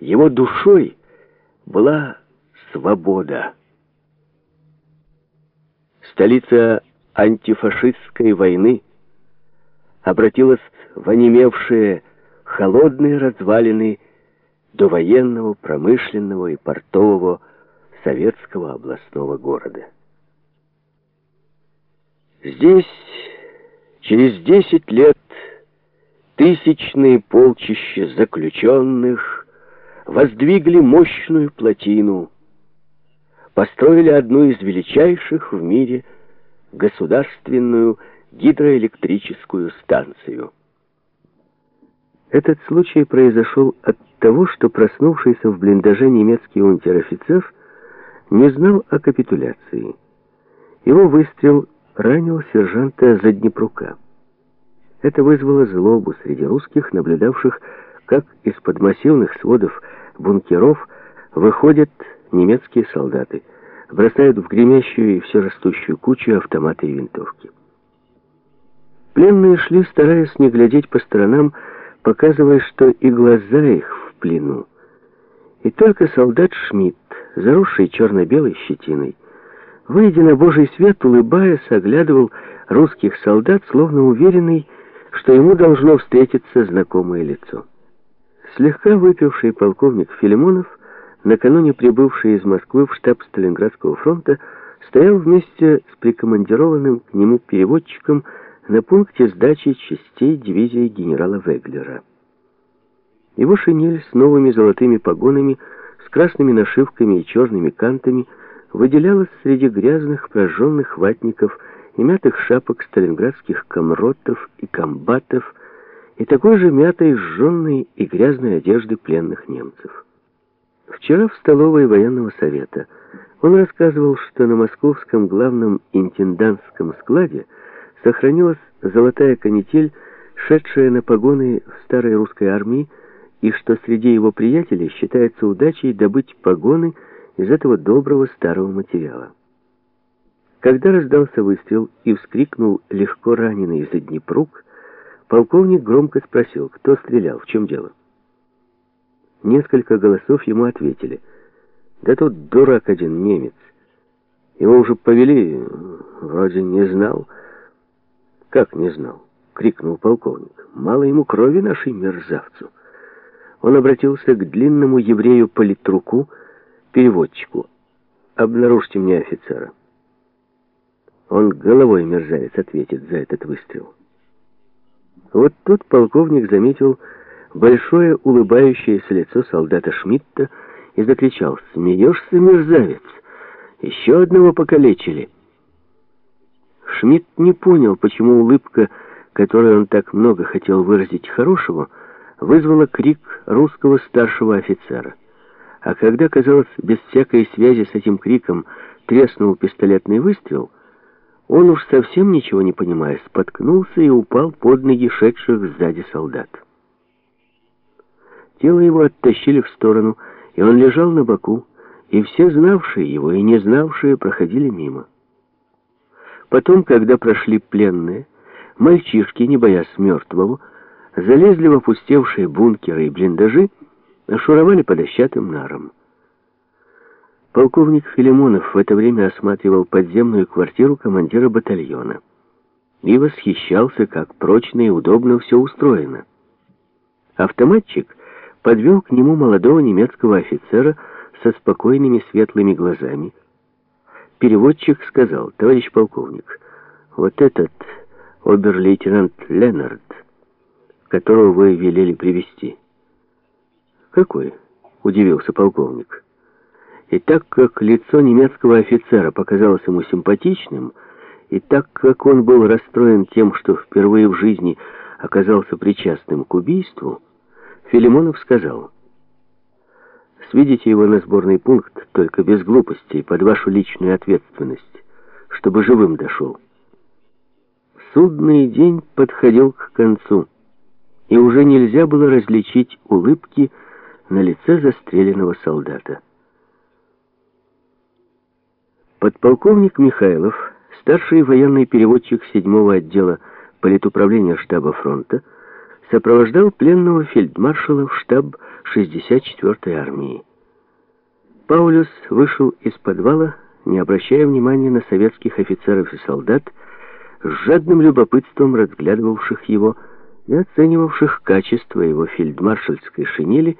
Его душой была свобода. Столица антифашистской войны обратилась в онемевшие холодные развалины до военного, промышленного и портового советского областного города. Здесь через десять лет тысячные полчища заключенных воздвигли мощную плотину, построили одну из величайших в мире государственную гидроэлектрическую станцию. Этот случай произошел от того, что проснувшийся в блиндаже немецкий унтер-офицер не знал о капитуляции. Его выстрел ранил сержанта Заднепрука. Это вызвало злобу среди русских, наблюдавших, как из-под массивных сводов бункеров выходят немецкие солдаты, бросают в гремящую и все растущую кучу автоматы и винтовки. Пленные шли, стараясь не глядеть по сторонам, показывая, что и глаза их в плену. И только солдат Шмидт, заросший черно-белой щетиной, выйдя на божий свет, улыбаясь, оглядывал русских солдат, словно уверенный, что ему должно встретиться знакомое лицо. Слегка выпивший полковник Филимонов, накануне прибывший из Москвы в штаб Сталинградского фронта, стоял вместе с прикомандированным к нему переводчиком на пункте сдачи частей дивизии генерала Веглера. Его шинель с новыми золотыми погонами, с красными нашивками и черными кантами выделялась среди грязных прожженных ватников и мятых шапок сталинградских комротов и комбатов и такой же мятой, сжженной и грязной одежды пленных немцев. Вчера в столовой военного совета он рассказывал, что на московском главном интендантском складе сохранилась золотая канитель, шедшая на погоны в старой русской армии, и что среди его приятелей считается удачей добыть погоны из этого доброго старого материала. Когда раздался выстрел и вскрикнул легко раненый из Днепрук, полковник громко спросил, кто стрелял, в чем дело. Несколько голосов ему ответили. Да тут дурак один, немец. Его уже повели, вроде не знал, «Как не знал?» — крикнул полковник. «Мало ему крови нашей мерзавцу». Он обратился к длинному еврею-политруку, переводчику. «Обнаружьте мне офицера». Он головой мерзавец ответит за этот выстрел. Вот тут полковник заметил большое улыбающееся лицо солдата Шмидта и закричал «Смеешься, мерзавец? Еще одного покалечили!» Шмидт не понял, почему улыбка, которой он так много хотел выразить хорошего, вызвала крик русского старшего офицера. А когда, казалось, без всякой связи с этим криком треснул пистолетный выстрел, он уж совсем ничего не понимая, споткнулся и упал под ноги шедших сзади солдат. Тело его оттащили в сторону, и он лежал на боку, и все знавшие его и не знавшие проходили мимо. Потом, когда прошли пленные, мальчишки, не боясь мертвого, залезли в опустевшие бункеры и блиндажи, шуровали по дощатым нарам. Полковник Филимонов в это время осматривал подземную квартиру командира батальона и восхищался, как прочно и удобно все устроено. Автоматчик подвел к нему молодого немецкого офицера со спокойными светлыми глазами, Переводчик сказал, товарищ полковник, вот этот обер-лейтенант Ленард, которого вы велели привести. Какой? Удивился полковник. И так как лицо немецкого офицера показалось ему симпатичным, и так как он был расстроен тем, что впервые в жизни оказался причастным к убийству, Филимонов сказал — Сведите его на сборный пункт, только без глупостей, под вашу личную ответственность, чтобы живым дошел. Судный день подходил к концу, и уже нельзя было различить улыбки на лице застреленного солдата. Подполковник Михайлов, старший военный переводчик 7-го отдела политуправления штаба фронта, сопровождал пленного фельдмаршала в штаб 64-й армии. Паулюс вышел из подвала, не обращая внимания на советских офицеров и солдат, с жадным любопытством разглядывавших его и оценивавших качество его фельдмаршальской шинели,